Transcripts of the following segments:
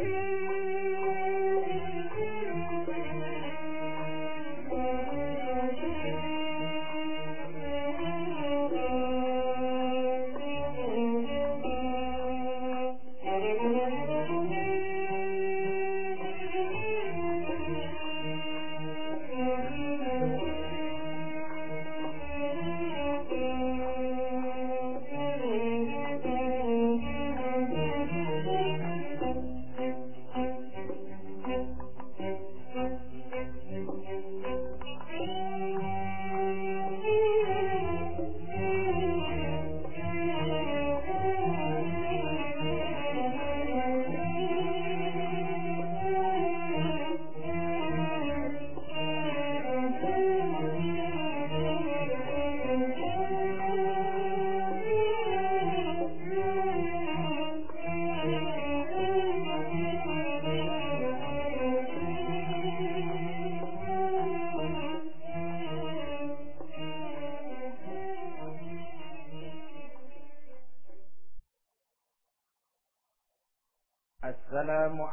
Please.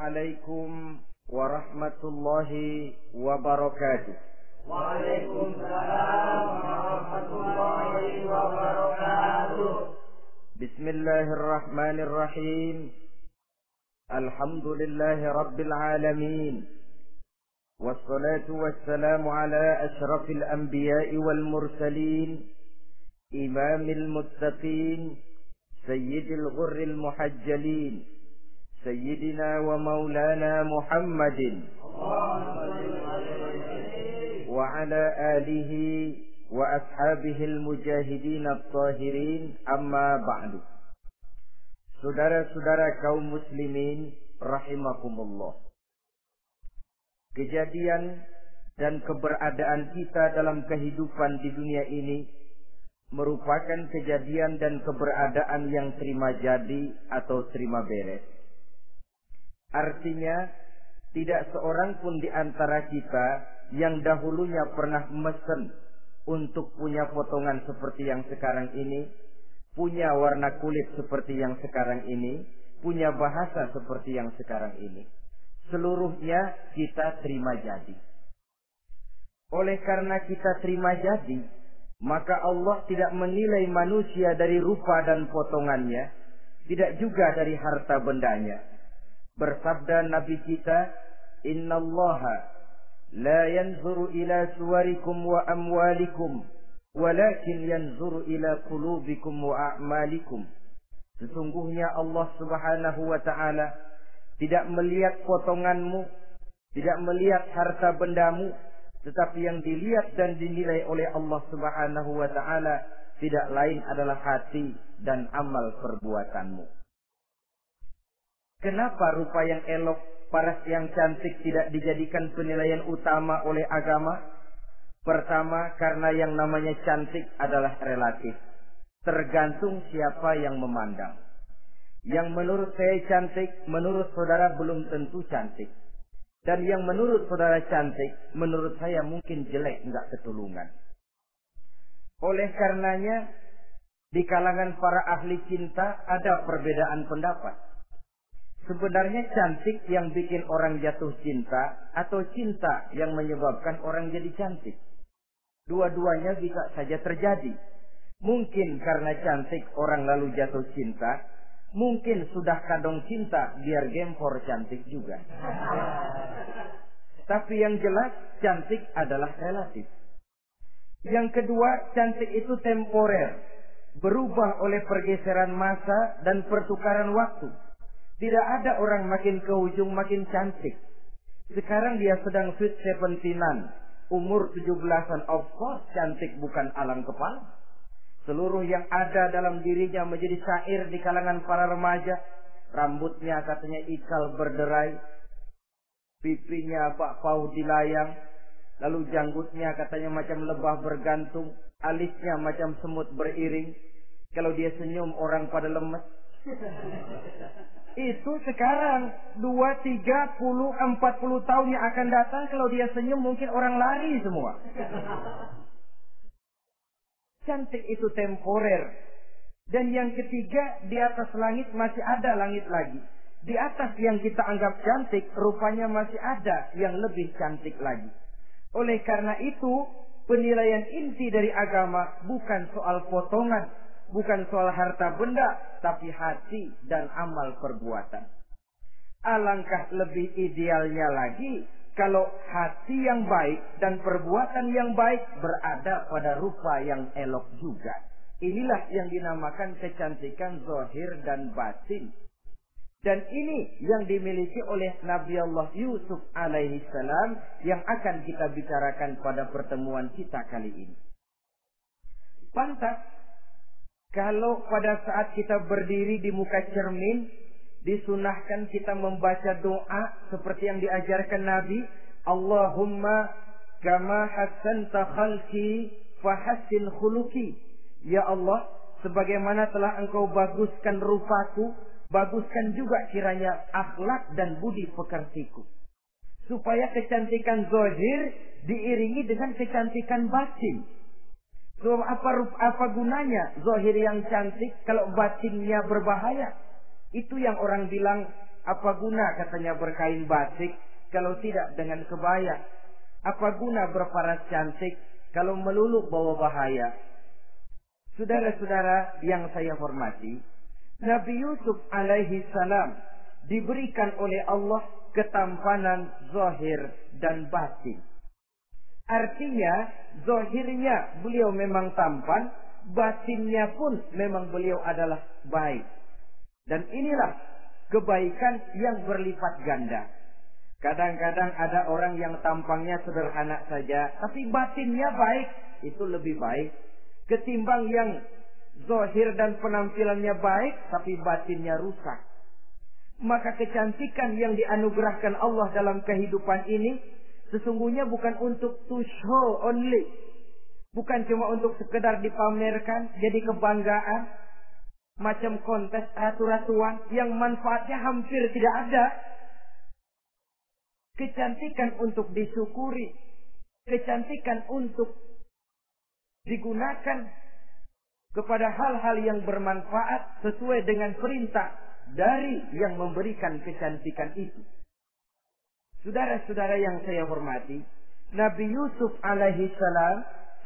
عليكم ورحمة الله وبركاته. وعليكم السلام ورحمة الله وبركاته. بسم الله الرحمن الرحيم. الحمد لله رب العالمين. والصلاة والسلام على أشرف الأنبياء والمرسلين إمام المتقين سيد الغر المحجلين. سيدنا ومولانا محمد وعلى آله وأصحابه المجاهدين الطاهرين أما بعد Saudara-saudara kaum muslimin rahimakumullah. Kejadian dan keberadaan kita dalam kehidupan di dunia ini merupakan kejadian dan keberadaan yang terima jadi atau terima beres. Artinya, tidak seorang pun di antara kita yang dahulunya pernah mesen untuk punya potongan seperti yang sekarang ini, punya warna kulit seperti yang sekarang ini, punya bahasa seperti yang sekarang ini. Seluruhnya kita terima jadi. Oleh karena kita terima jadi, maka Allah tidak menilai manusia dari rupa dan potongannya, tidak juga dari harta bendanya Bersabda Nabi kita, Inna Allah la yanzuru ila suwarikum wa amwalikum, walakin yanzuru ila qulubikum wa a'malikum. Sesungguhnya Allah subhanahu wa ta'ala tidak melihat potonganmu, tidak melihat harta bendamu, tetapi yang dilihat dan dinilai oleh Allah subhanahu wa ta'ala tidak lain adalah hati dan amal perbuatanmu. Kenapa rupa yang elok, paras yang cantik tidak dijadikan penilaian utama oleh agama? Pertama, karena yang namanya cantik adalah relatif. Tergantung siapa yang memandang. Yang menurut saya cantik, menurut saudara belum tentu cantik. Dan yang menurut saudara cantik, menurut saya mungkin jelek, enggak ketulungan. Oleh karenanya, di kalangan para ahli cinta ada perbedaan pendapat. Sebenarnya cantik yang bikin orang jatuh cinta atau cinta yang menyebabkan orang jadi cantik. Dua-duanya bisa saja terjadi. Mungkin karena cantik orang lalu jatuh cinta, mungkin sudah kadong cinta biar gempor cantik juga. Tapi yang jelas cantik adalah relatif. Yang kedua, cantik itu temporer, berubah oleh pergeseran masa dan pertukaran waktu. Tidak ada orang makin ke ujung makin cantik. Sekarang dia sedang sweet seventeenan. Umur tujuh belasan. Of course cantik bukan alang kepala. Seluruh yang ada dalam dirinya menjadi syair di kalangan para remaja. Rambutnya katanya ikal berderai. Pipinya bakpao dilayang. Lalu janggutnya katanya macam lebah bergantung. Alisnya macam semut beriring. Kalau dia senyum orang pada lemes. itu sekarang dua, tiga puluh, empat puluh tahun yang akan datang kalau dia senyum mungkin orang lari semua. Cantik itu temporer. Dan yang ketiga di atas langit masih ada langit lagi. Di atas yang kita anggap cantik, rupanya masih ada yang lebih cantik lagi. Oleh karena itu, penilaian inti dari agama bukan soal potongan, bukan soal harta benda, tapi hati dan amal perbuatan. Alangkah lebih idealnya lagi kalau hati yang baik dan perbuatan yang baik berada pada rupa yang elok juga. Inilah yang dinamakan kecantikan zahir dan batin. Dan ini yang dimiliki oleh Nabi Allah Yusuf alaihi salam yang akan kita bicarakan pada pertemuan kita kali ini. Pantas kalau pada saat kita berdiri di muka cermin disunahkan kita membaca doa seperti yang diajarkan Nabi, Allahumma kama hasanta khalqi fahassin khuluki. Ya Allah, sebagaimana telah engkau baguskan rupaku, baguskan juga kiranya akhlak dan budi pekertiku. Supaya kecantikan zohir diiringi dengan kecantikan batin. So, apa apa gunanya zohir yang cantik kalau batinnya berbahaya? Itu yang orang bilang apa guna katanya berkain batik kalau tidak dengan kebaya? Apa guna berparas cantik kalau melulu bawa bahaya? Saudara-saudara yang saya hormati, Nabi Yusuf alaihi salam diberikan oleh Allah ketampanan zahir dan batin. Artinya, zohirnya beliau memang tampan, batinnya pun memang beliau adalah baik. Dan inilah kebaikan yang berlipat ganda. Kadang-kadang ada orang yang tampangnya sederhana saja, tapi batinnya baik. Itu lebih baik. Ketimbang yang zohir dan penampilannya baik, tapi batinnya rusak. Maka kecantikan yang dianugerahkan Allah dalam kehidupan ini Sesungguhnya bukan untuk to show only. Bukan cuma untuk sekedar dipamerkan, jadi kebanggaan. Macam kontes ratu-ratuan yang manfaatnya hampir tidak ada. Kecantikan untuk disyukuri. Kecantikan untuk digunakan kepada hal-hal yang bermanfaat sesuai dengan perintah dari yang memberikan kecantikan itu. Saudara-saudara yang saya hormati, Nabi Yusuf alaihi salam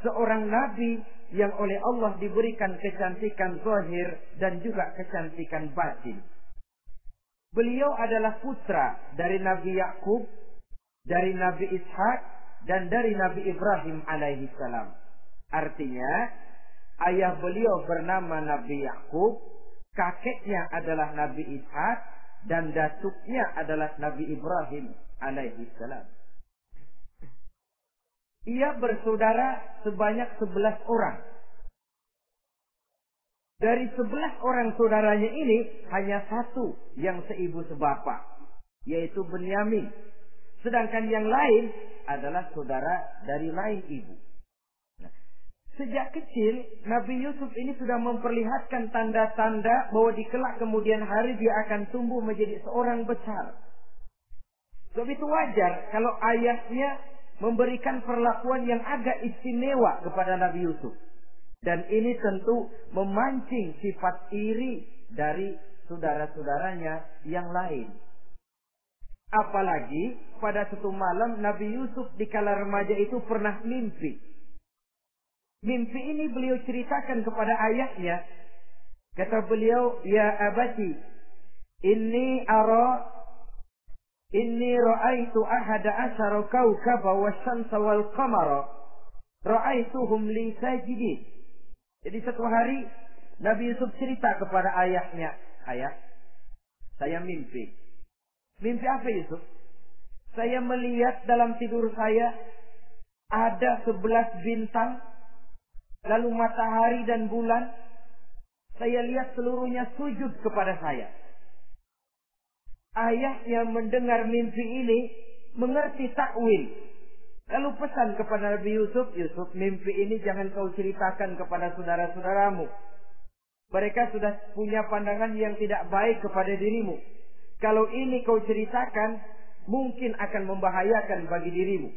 seorang nabi yang oleh Allah diberikan kecantikan zahir dan juga kecantikan batin. Beliau adalah putra dari Nabi Yakub, dari Nabi Ishak, dan dari Nabi Ibrahim alaihi salam. Artinya, ayah beliau bernama Nabi Yakub, kakeknya adalah Nabi Ishak, dan datuknya adalah Nabi Ibrahim alaihi salam. Ia bersaudara sebanyak sebelas orang. Dari sebelas orang saudaranya ini hanya satu yang seibu sebapak, yaitu Benyamin. Sedangkan yang lain adalah saudara dari lain ibu. Nah, sejak kecil Nabi Yusuf ini sudah memperlihatkan tanda-tanda bahwa di kelak kemudian hari dia akan tumbuh menjadi seorang besar. Sebab itu wajar kalau ayahnya memberikan perlakuan yang agak istimewa kepada Nabi Yusuf. Dan ini tentu memancing sifat iri dari saudara-saudaranya yang lain. Apalagi pada satu malam Nabi Yusuf di kala remaja itu pernah mimpi. Mimpi ini beliau ceritakan kepada ayahnya. Kata beliau, Ya abati, ini ara Inni ra'aitu ahada asyara kawkaba wa syamsa wal qamara. Ra'aituhum li sajidin. Jadi satu hari Nabi Yusuf cerita kepada ayahnya, "Ayah, saya mimpi." Mimpi apa Yusuf? Saya melihat dalam tidur saya ada sebelas bintang, lalu matahari dan bulan. Saya lihat seluruhnya sujud kepada saya. Ayah yang mendengar mimpi ini mengerti takwil. Lalu pesan kepada Nabi Yusuf, Yusuf mimpi ini jangan kau ceritakan kepada saudara-saudaramu. Mereka sudah punya pandangan yang tidak baik kepada dirimu. Kalau ini kau ceritakan, mungkin akan membahayakan bagi dirimu.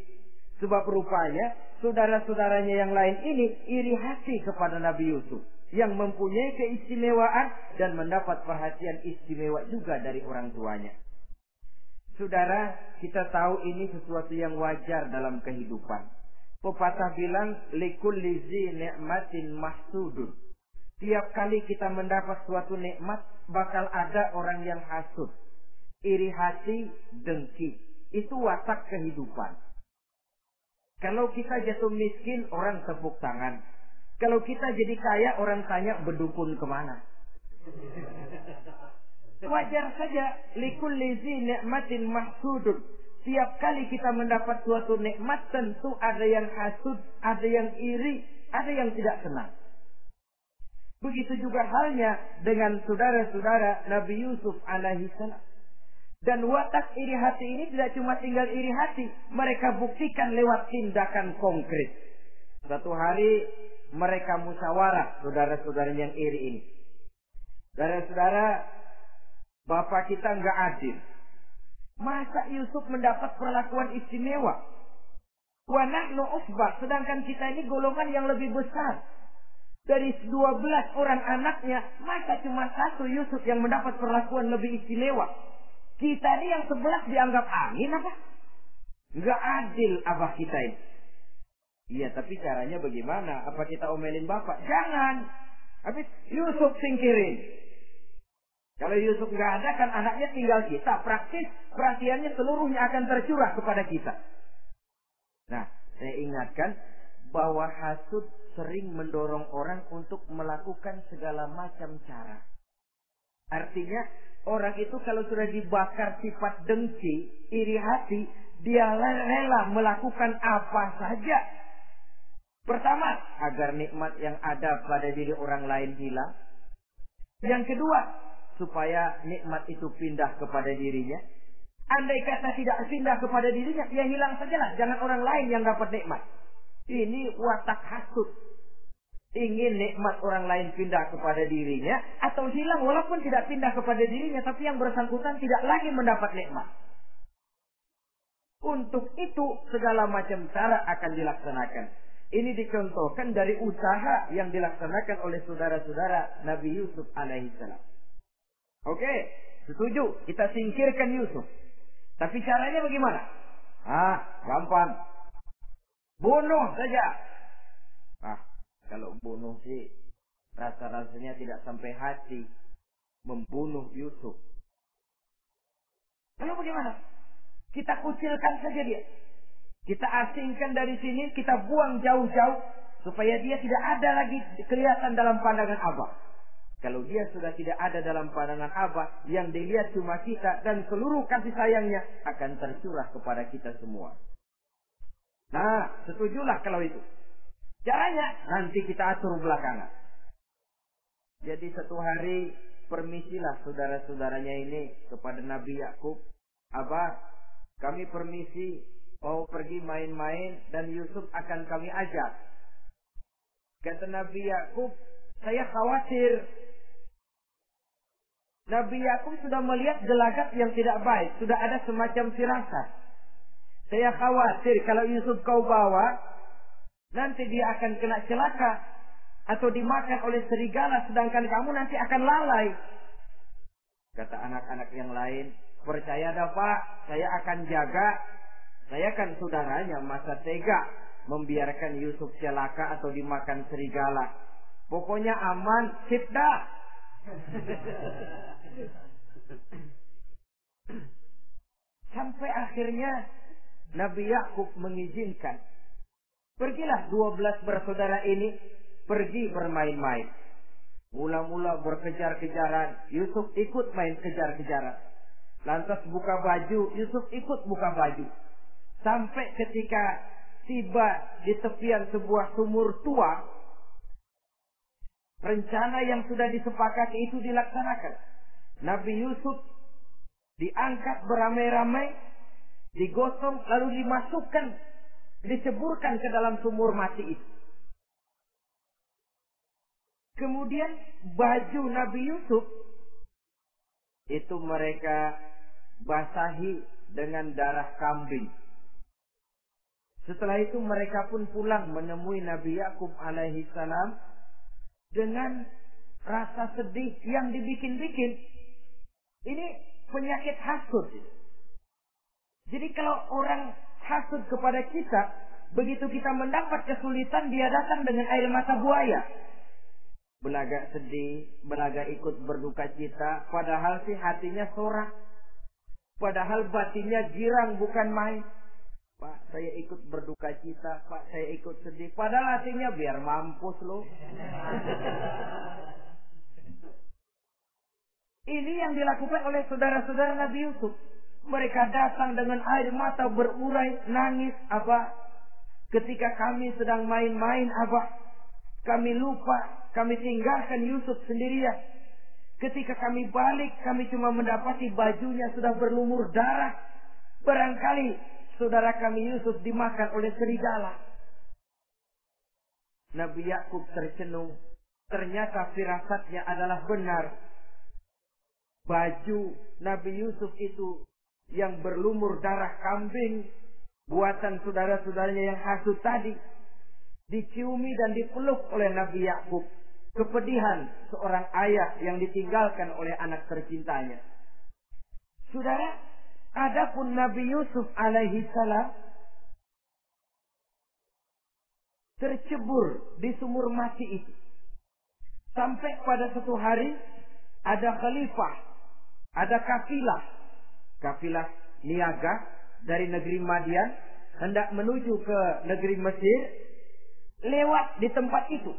Sebab rupanya saudara-saudaranya yang lain ini iri hati kepada Nabi Yusuf. Yang mempunyai keistimewaan dan mendapat perhatian istimewa juga dari orang tuanya. Saudara, kita tahu ini sesuatu yang wajar dalam kehidupan. Pepatah bilang, likul lizi ni'matin mahsudun. Tiap kali kita mendapat suatu nikmat, bakal ada orang yang hasud. Iri hati, dengki. Itu watak kehidupan. Kalau kita jatuh miskin, orang tepuk tangan. Kalau kita jadi kaya, orang tanya berdukun ke mana. Wajar saja. Likul lizi nikmatin mahsudun. Tiap kali kita mendapat suatu nikmat, tentu ada yang hasud, ada yang iri, ada yang tidak senang. Begitu juga halnya dengan saudara-saudara Nabi Yusuf alaihi salam. Dan watak iri hati ini tidak cuma tinggal iri hati. Mereka buktikan lewat tindakan konkret. Satu hari mereka musyawarah saudara-saudara yang iri ini. Saudara-saudara, bapak kita nggak adil. Masa Yusuf mendapat perlakuan istimewa? Wa nahnu usbah, sedangkan kita ini golongan yang lebih besar. Dari 12 orang anaknya, masa cuma satu Yusuf yang mendapat perlakuan lebih istimewa? Kita ini yang sebelah dianggap angin apa? Enggak adil abah kita ini. Iya, tapi caranya bagaimana? Apa kita omelin bapak? Jangan. Habis Yusuf singkirin. Kalau Yusuf nggak ada kan anaknya tinggal kita. Praktis perhatiannya seluruhnya akan tercurah kepada kita. Nah, saya ingatkan bahwa hasud sering mendorong orang untuk melakukan segala macam cara. Artinya Orang itu kalau sudah dibakar sifat dengki, iri hati, dia rela melakukan apa saja. Pertama, agar nikmat yang ada pada diri orang lain hilang. Yang kedua, supaya nikmat itu pindah kepada dirinya. Andai kata tidak pindah kepada dirinya, ya hilang sajalah. Jangan orang lain yang dapat nikmat. Ini watak hasut ingin nikmat orang lain pindah kepada dirinya atau hilang walaupun tidak pindah kepada dirinya tapi yang bersangkutan tidak lagi mendapat nikmat. Untuk itu segala macam cara akan dilaksanakan. Ini dicontohkan dari usaha yang dilaksanakan oleh saudara-saudara Nabi Yusuf alaihissalam. Oke, setuju. Kita singkirkan Yusuf. Tapi caranya bagaimana? Ah, gampang. Bunuh saja. Ah, kalau bunuh sih rasa-rasanya tidak sampai hati membunuh Yusuf. Lalu bagaimana? Kita kucilkan saja dia. Kita asingkan dari sini, kita buang jauh-jauh supaya dia tidak ada lagi kelihatan dalam pandangan Abah. Kalau dia sudah tidak ada dalam pandangan Abah, yang dilihat cuma kita dan seluruh kasih sayangnya akan tercurah kepada kita semua. Nah, setujulah kalau itu. Caranya nanti kita atur belakangan. Jadi satu hari permisilah saudara-saudaranya ini kepada Nabi Yakub. Abah, kami permisi mau pergi main-main dan Yusuf akan kami ajak. Kata Nabi Yakub, saya khawatir. Nabi Yakub sudah melihat gelagat yang tidak baik, sudah ada semacam firasat. Saya khawatir kalau Yusuf kau bawa, Nanti dia akan kena celaka atau dimakan oleh serigala sedangkan kamu nanti akan lalai. Kata anak-anak yang lain, percaya dah Pak, saya akan jaga. Saya kan saudaranya masa tega membiarkan Yusuf celaka atau dimakan serigala. Pokoknya aman, sip. Sampai akhirnya Nabi Yakub mengizinkan Pergilah dua belas bersaudara ini pergi bermain-main. Mula-mula berkejar-kejaran, Yusuf ikut main kejar-kejaran. Lantas buka baju, Yusuf ikut buka baju. Sampai ketika tiba di tepian sebuah sumur tua, rencana yang sudah disepakati itu dilaksanakan. Nabi Yusuf diangkat beramai-ramai, digosong lalu dimasukkan diceburkan ke dalam sumur mati itu. Kemudian baju Nabi Yusuf itu mereka basahi dengan darah kambing. Setelah itu mereka pun pulang menemui Nabi Yakub alaihi salam dengan rasa sedih yang dibikin-bikin. Ini penyakit hasud. Jadi kalau orang hasud kepada kita, begitu kita mendapat kesulitan, dia datang dengan air mata buaya. Belaga sedih, belaga ikut berduka cita, padahal sih hatinya sorak. Padahal batinnya girang bukan main. Pak, saya ikut berduka cita. Pak, saya ikut sedih. Padahal hatinya biar mampus loh. Ini yang dilakukan oleh saudara-saudara Nabi Yusuf. Mereka datang dengan air mata berurai, nangis, apa? Ketika kami sedang main-main, apa? Kami lupa, kami tinggalkan Yusuf sendirian. Ketika kami balik, kami cuma mendapati bajunya sudah berlumur darah. Barangkali saudara kami Yusuf dimakan oleh serigala. Nabi Yakub tercenung. Ternyata firasatnya adalah benar. Baju Nabi Yusuf itu yang berlumur darah kambing buatan saudara-saudaranya yang hasut tadi diciumi dan dipeluk oleh Nabi Yakub. Kepedihan seorang ayah yang ditinggalkan oleh anak tercintanya. Saudara, adapun Nabi Yusuf alaihi salam tercebur di sumur mati itu. Sampai pada satu hari ada khalifah, ada kafilah, kafilah niaga dari negeri Madian hendak menuju ke negeri Mesir lewat di tempat itu.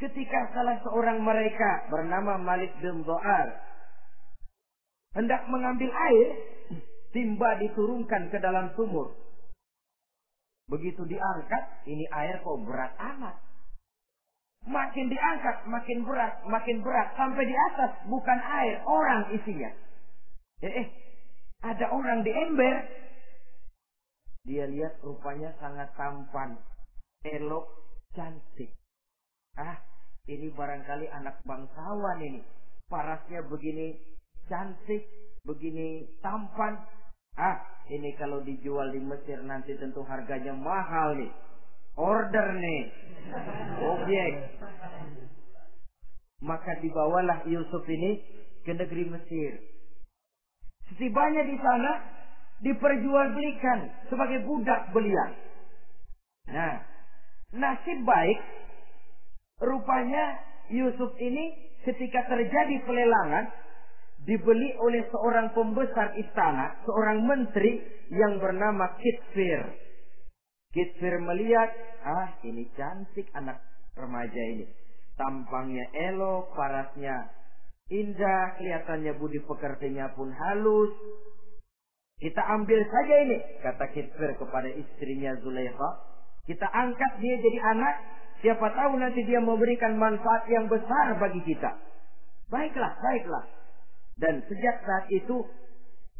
Ketika salah seorang mereka bernama Malik bin Zo'ar hendak mengambil air, timba diturunkan ke dalam sumur. Begitu diangkat, ini air kok berat amat. Makin diangkat, makin berat, makin berat. Sampai di atas, bukan air, orang isinya. Eh, eh ada orang di ember. Dia lihat rupanya sangat tampan, elok, cantik. Ah, ini barangkali anak bangsawan ini. Parasnya begini cantik, begini tampan. Ah, ini kalau dijual di Mesir nanti tentu harganya mahal nih. Order nih. Objek. Maka dibawalah Yusuf ini ke negeri Mesir. Setibanya di sana diperjualbelikan sebagai budak belian. Nah, nasib baik rupanya Yusuf ini ketika terjadi pelelangan dibeli oleh seorang pembesar istana, seorang menteri yang bernama Kitfir. Kitfir melihat, ah ini cantik anak remaja ini. Tampangnya elok, parasnya indah, kelihatannya budi pekertinya pun halus. Kita ambil saja ini, kata Kitfir kepada istrinya Zulaikha. Kita angkat dia jadi anak, siapa tahu nanti dia memberikan manfaat yang besar bagi kita. Baiklah, baiklah. Dan sejak saat itu,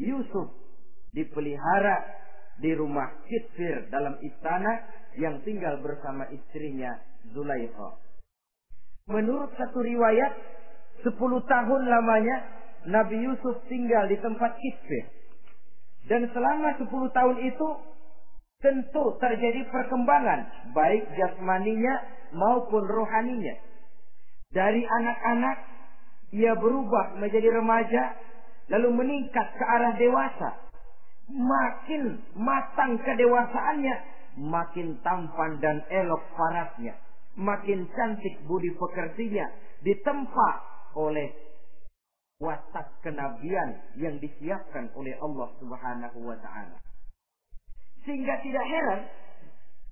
Yusuf dipelihara di rumah Kitfir dalam istana yang tinggal bersama istrinya Zulaikha. Menurut satu riwayat, Sepuluh tahun lamanya Nabi Yusuf tinggal di tempat Kitfir. Dan selama sepuluh tahun itu tentu terjadi perkembangan baik jasmaninya maupun rohaninya. Dari anak-anak ia berubah menjadi remaja lalu meningkat ke arah dewasa. Makin matang kedewasaannya, makin tampan dan elok parasnya. Makin cantik budi pekertinya. Ditempa oleh watak kenabian yang disiapkan oleh Allah Subhanahu wa taala. Sehingga tidak heran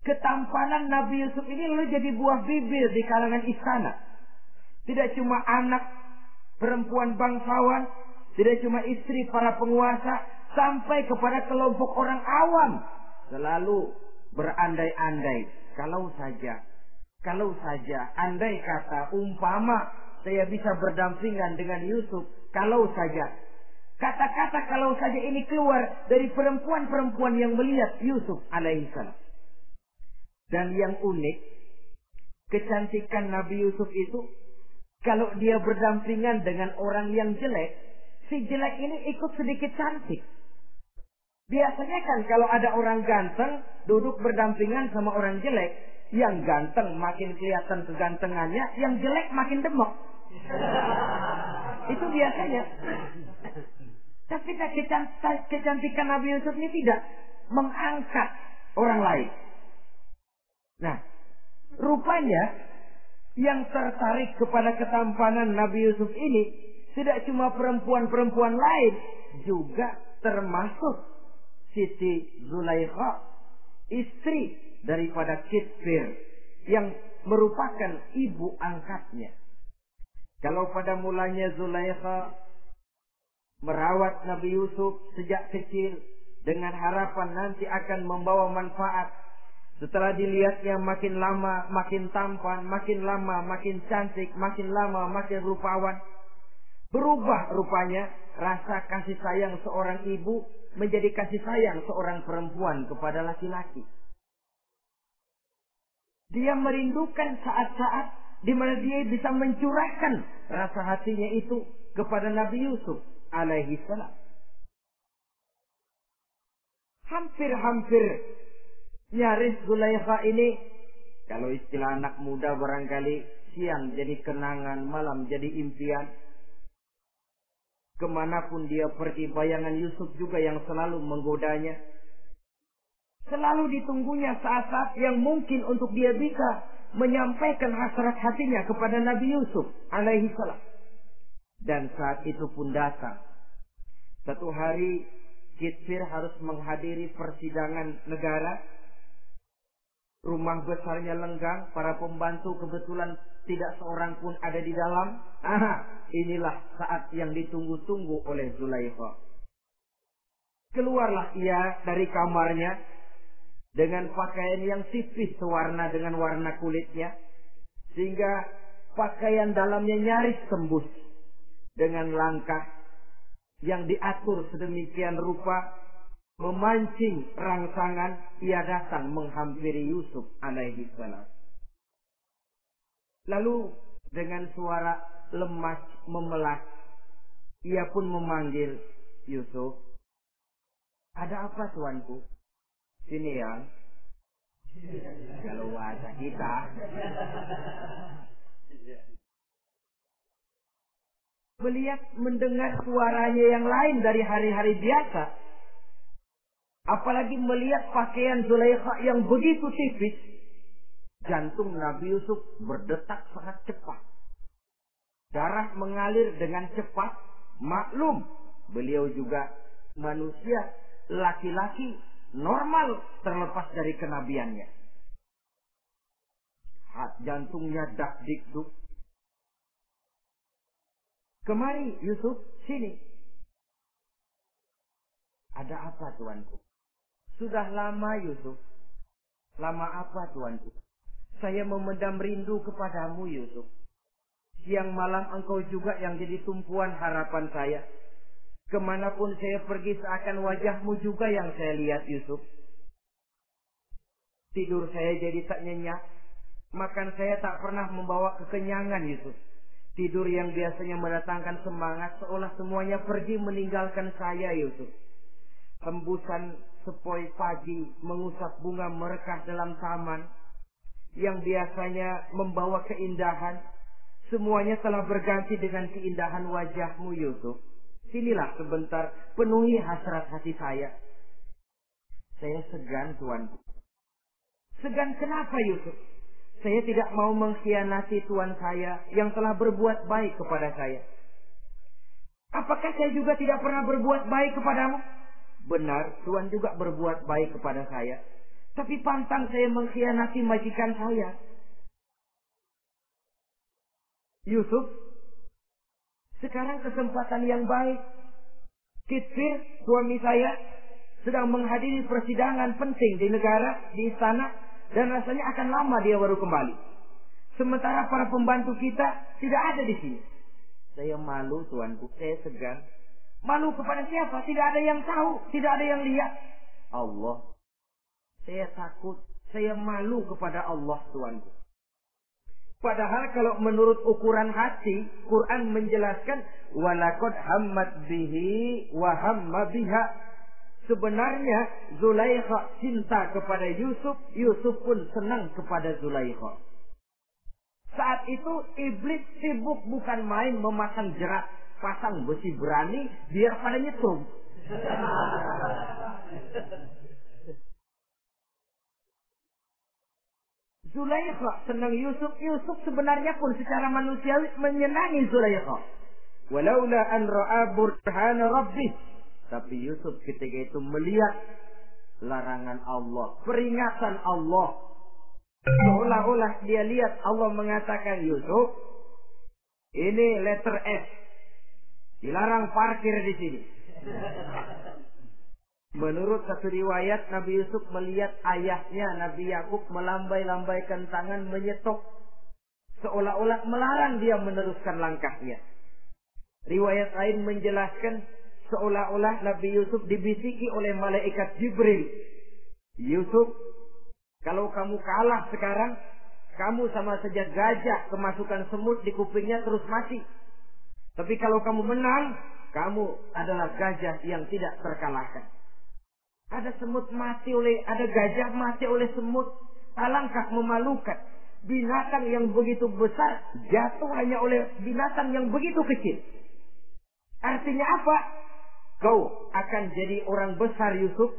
ketampanan Nabi Yusuf ini lalu jadi buah bibir di kalangan istana. Tidak cuma anak perempuan bangsawan, tidak cuma istri para penguasa, sampai kepada kelompok orang awam. Selalu berandai-andai. Kalau saja kalau saja andai kata umpama saya bisa berdampingan dengan Yusuf kalau saja. Kata-kata kalau saja ini keluar dari perempuan-perempuan yang melihat Yusuf alaihissalam. Dan yang unik, kecantikan Nabi Yusuf itu kalau dia berdampingan dengan orang yang jelek, si jelek ini ikut sedikit cantik. Biasanya kan kalau ada orang ganteng duduk berdampingan sama orang jelek, Yang ganteng makin kelihatan kegantengannya, yang jelek makin demok. Itu biasanya. Tapi kecantikan Nabi Yusuf ini tidak mengangkat orang lain. Nah, rupanya yang tertarik kepada ketampanan Nabi Yusuf ini tidak cuma perempuan-perempuan lain, juga termasuk Siti Zulaikha, istri daripada Kitfir yang merupakan ibu angkatnya. Kalau pada mulanya Zulaikha merawat Nabi Yusuf sejak kecil dengan harapan nanti akan membawa manfaat. Setelah dilihatnya makin lama makin tampan, makin lama makin cantik, makin lama makin rupawan. Berubah rupanya rasa kasih sayang seorang ibu menjadi kasih sayang seorang perempuan kepada laki-laki. Dia merindukan saat-saat di mana dia bisa mencurahkan rasa hatinya itu kepada Nabi Yusuf alaihi salam. Hampir-hampir nyaris Zulaikha ini kalau istilah anak muda barangkali siang jadi kenangan, malam jadi impian. Ke mana pun dia pergi, bayangan Yusuf juga yang selalu menggodanya. Selalu ditunggunya saat-saat yang mungkin untuk dia bisa menyampaikan hasrat hatinya kepada Nabi Yusuf alaihi salam. Dan saat itu pun datang. Satu hari Kitfir harus menghadiri persidangan negara. Rumah besarnya lenggang, para pembantu kebetulan tidak seorang pun ada di dalam. Aha, inilah saat yang ditunggu-tunggu oleh Zulaikha. Keluarlah ia dari kamarnya dengan pakaian yang tipis sewarna dengan warna kulitnya. Sehingga pakaian dalamnya nyaris tembus dengan langkah yang diatur sedemikian rupa memancing rangsangan ia datang menghampiri Yusuf alaihi salam. Lalu dengan suara lemas memelas ia pun memanggil Yusuf. Ada apa tuanku? Sini ya. Kalau bahasa kita melihat mendengar suaranya yang lain dari hari-hari biasa. Apalagi melihat pakaian Zulaikha yang begitu tipis. Jantung Nabi Yusuf berdetak sangat cepat. Darah mengalir dengan cepat. Maklum, beliau juga manusia laki-laki normal terlepas dari kenabiannya. Hat jantungnya dak dikduk Kemari Yusuf, sini. Ada apa tuanku? Sudah lama Yusuf. Lama apa tuanku? Saya memendam rindu kepadamu Yusuf. Siang malam engkau juga yang jadi tumpuan harapan saya. Ke mana pun saya pergi seakan wajahmu juga yang saya lihat Yusuf. Tidur saya jadi tak nyenyak. Makan saya tak pernah membawa kekenyangan Yusuf. Tidur yang biasanya mendatangkan semangat seolah semuanya pergi meninggalkan saya Yusuf. Hembusan sepoi pagi mengusap bunga merekah dalam taman yang biasanya membawa keindahan. Semuanya telah berganti dengan keindahan wajahmu Yusuf. Sinilah sebentar penuhi hasrat hati saya. Saya segan tuanku. Segan kenapa Yusuf? Saya tidak mau mengkhianati Tuhan saya yang telah berbuat baik kepada saya. Apakah saya juga tidak pernah berbuat baik kepadamu? Benar, Tuhan juga berbuat baik kepada saya. Tapi pantang saya mengkhianati majikan saya. Yusuf, sekarang kesempatan yang baik. Kitfir, suami saya, sedang menghadiri persidangan penting di negara, di istana, dan rasanya akan lama dia baru kembali. Sementara para pembantu kita tidak ada di sini. Saya malu tuanku, saya segan. Malu kepada siapa? Tidak ada yang tahu, tidak ada yang lihat. Allah. Saya takut, saya malu kepada Allah tuanku. Padahal kalau menurut ukuran hati, Quran menjelaskan walakot hamad bihi wa hamma biha. Sebenarnya Zulaikha cinta kepada Yusuf, Yusuf pun senang kepada Zulaikha. Saat itu iblis sibuk bukan main memasang jerat, pasang besi berani biar pada nyetum. Zulaikha senang Yusuf, Yusuf sebenarnya pun secara manusiawi menyenangi Zulaikha. Walaula an ra'a burhana rabbih tapi Yusuf ketika itu melihat larangan Allah, peringatan Allah. Seolah-olah dia lihat Allah mengatakan Yusuf, ini letter S. Dilarang parkir di sini. Menurut satu riwayat Nabi Yusuf melihat ayahnya Nabi Yakub melambai-lambaikan tangan menyetop seolah-olah melarang dia meneruskan langkahnya. Riwayat lain menjelaskan seolah-olah Nabi Yusuf dibisiki oleh malaikat Jibril. Yusuf, kalau kamu kalah sekarang, kamu sama saja gajah kemasukan semut di kupingnya terus mati. Tapi kalau kamu menang, kamu adalah gajah yang tidak terkalahkan. Ada semut mati oleh, ada gajah mati oleh semut. Alangkah memalukan. Binatang yang begitu besar jatuh hanya oleh binatang yang begitu kecil. Artinya apa? Kau akan jadi orang besar Yusuf.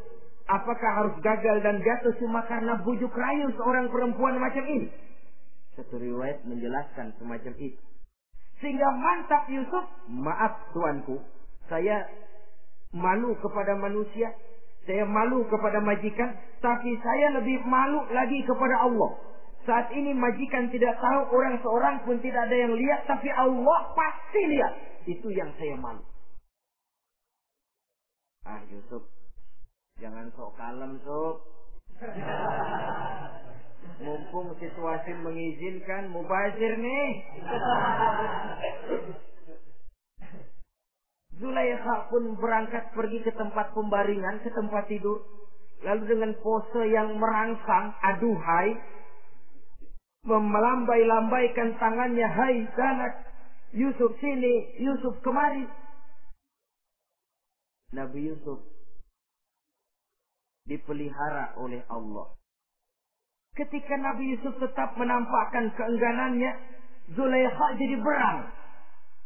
Apakah harus gagal dan jatuh cuma karena bujuk rayu seorang perempuan macam ini? Satu riwayat menjelaskan semacam itu. Sehingga mantap Yusuf, maaf tuanku, saya malu kepada manusia, saya malu kepada majikan, tapi saya lebih malu lagi kepada Allah. Saat ini majikan tidak tahu, orang seorang pun tidak ada yang lihat, tapi Allah pasti lihat. Itu yang saya malu. Ah Yusuf, jangan sok kalem sok. Mumpung situasi mengizinkan, mubazir nih. Zulaikha pun berangkat pergi ke tempat pembaringan, ke tempat tidur. Lalu dengan pose yang merangsang, aduhai, melambai-lambaikan tangannya, hai sanak, Yusuf sini, Yusuf kemari. Nabi Yusuf dipelihara oleh Allah. Ketika Nabi Yusuf tetap menampakkan keengganannya, Zulaikha jadi berang.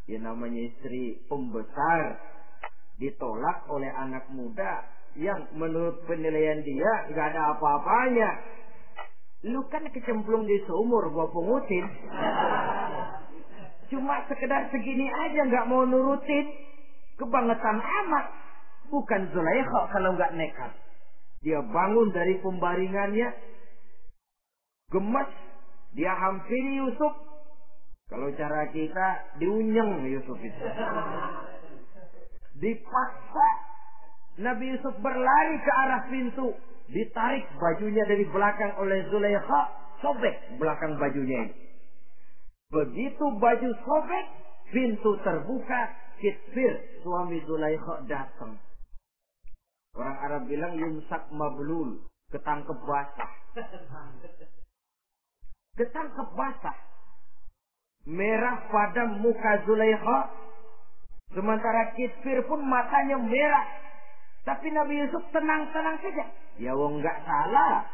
Ya namanya istri pembesar ditolak oleh anak muda yang menurut penilaian dia nggak ada apa-apanya. Lu kan kecemplung di sumur gua pungutin. Cuma sekedar segini aja nggak mau nurutin. Kebangetan amat. Bukan Zulaikha kalau nggak nekat. Dia bangun dari pembaringannya. Gemes. Dia hampiri Yusuf. Kalau cara kita diunyeng Yusuf itu. Dipaksa. Nabi Yusuf berlari ke arah pintu. Ditarik bajunya dari belakang oleh Zulaikha. Sobek belakang bajunya ini. Begitu baju sobek, pintu terbuka, Kitfir, suami Zulaikha datang. Orang Arab bilang yumsak mablul, ketangkep basah. Ketangkep basah. Merah pada muka Zulaikha. Sementara Kitfir pun matanya merah. Tapi Nabi Yusuf tenang-tenang saja. Ya wong nggak salah.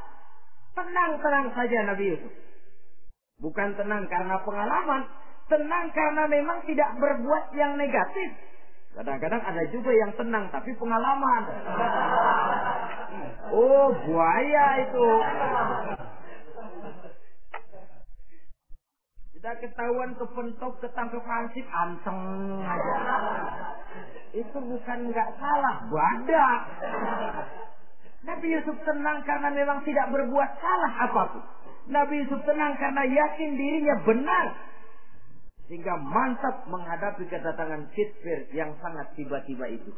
Tenang-tenang saja Nabi Yusuf. Bukan tenang karena pengalaman. Tenang karena memang tidak berbuat yang negatif. Kadang-kadang ada juga yang tenang tapi pengalaman. Oh buaya itu. Tidak ketahuan kepentok ketangkep hansip anteng aja. Itu bukan nggak salah, badak. Nabi Yusuf tenang karena memang tidak berbuat salah apa pun. Nabi Yusuf tenang karena yakin dirinya benar. Sehingga mantap menghadapi kedatangan Kitfir yang sangat tiba-tiba itu.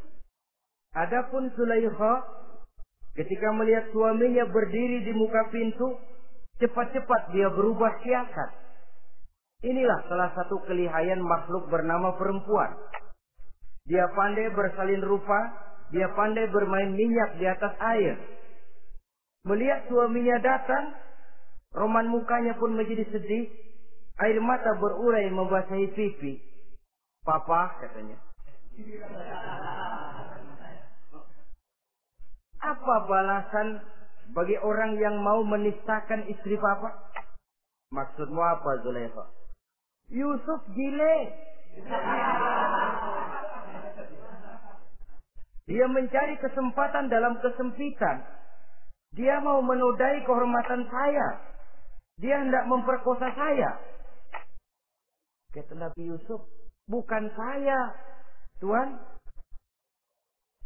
Adapun Sulaikha ketika melihat suaminya berdiri di muka pintu, cepat-cepat dia berubah siasat. Inilah salah satu kelihayan makhluk bernama perempuan. Dia pandai bersalin rupa, dia pandai bermain minyak di atas air. Melihat suaminya datang, roman mukanya pun menjadi sedih. Air mata berurai membasahi pipi. Papa katanya. apa balasan bagi orang yang mau menistakan istri papa? Maksudmu apa Zulaikha? Yusuf gile. Dia mencari kesempatan dalam kesempitan. Dia mau menodai kehormatan saya. Dia hendak memperkosa saya. Kata Nabi Yusuf, bukan saya, Tuhan.